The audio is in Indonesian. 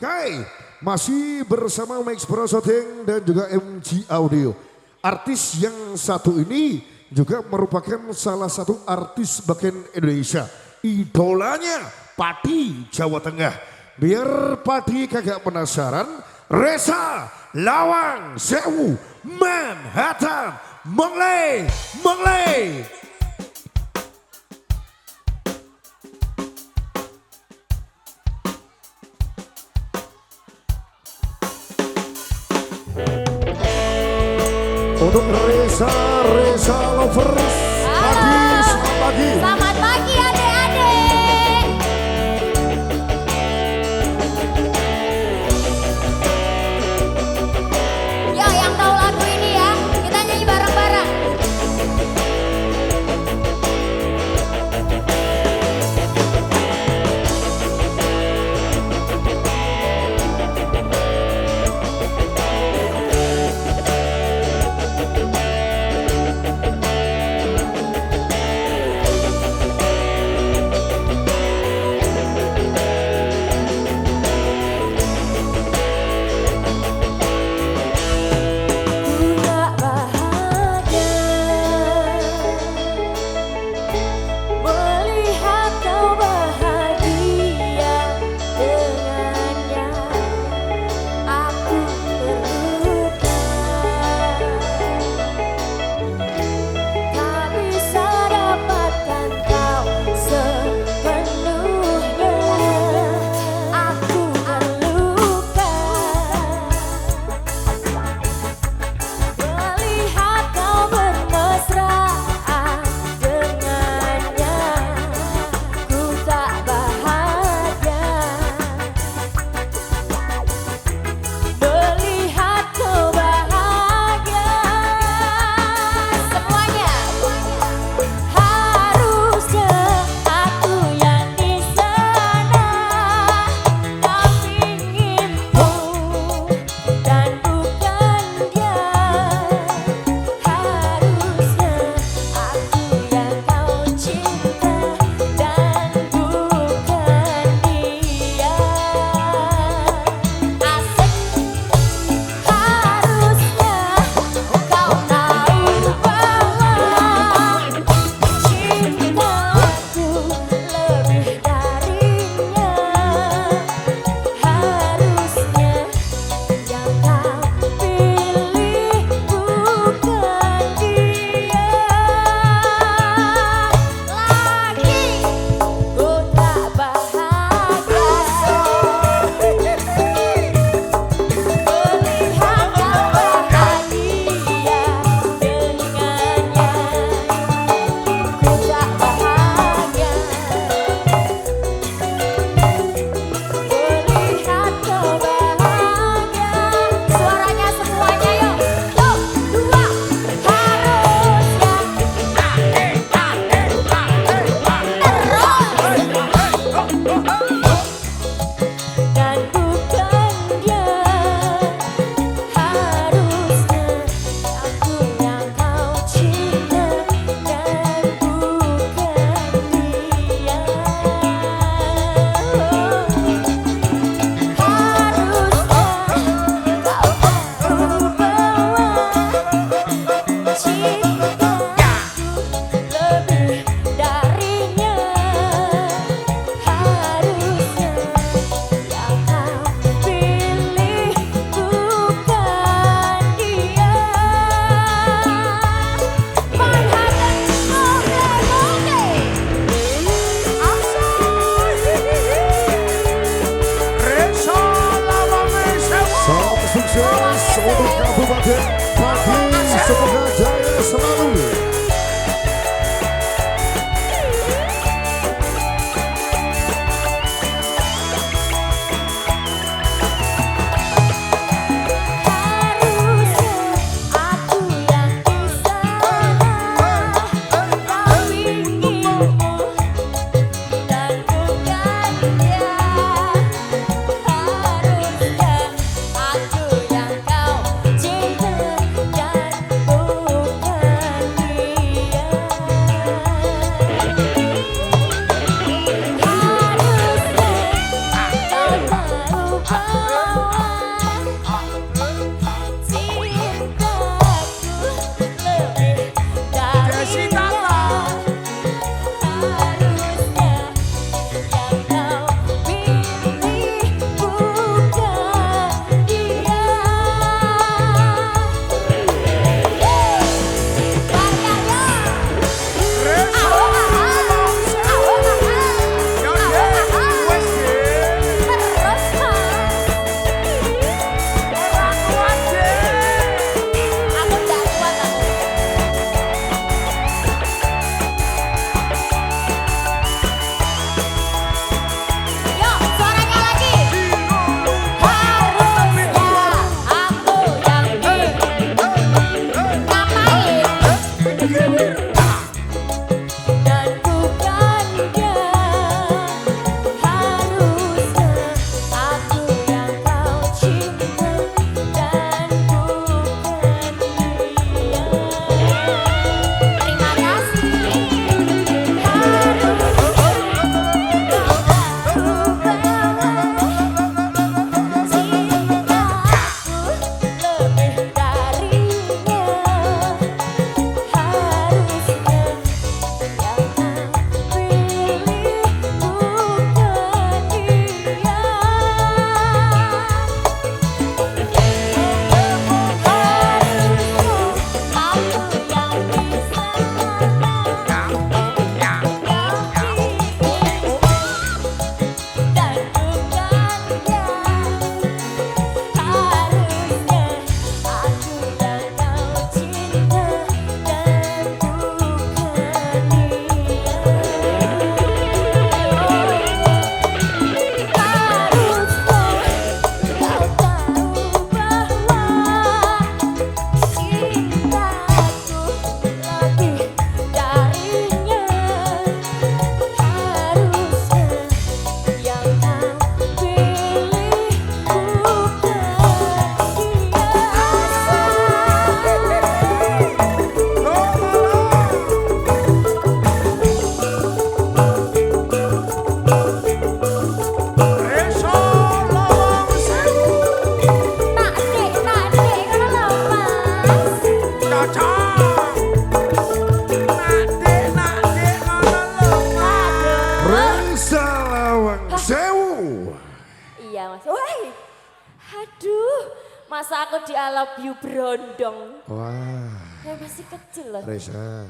Kai masih bersama Max Prosoting dan juga MG Audio. Artis yang satu ini juga merupakan salah satu artis bagian Indonesia. Idolanya Pati Jawa Tengah. Biar Pati kagak penasaran, Reza Lawang Sewu Manhattan Mengle, mengle. untuk Reza Reza Lovers. Pagi selamat pagi selamat Oh, oh. good. Masa aku di I love you berondong. Wah, Saya masih kecil loh. Reza.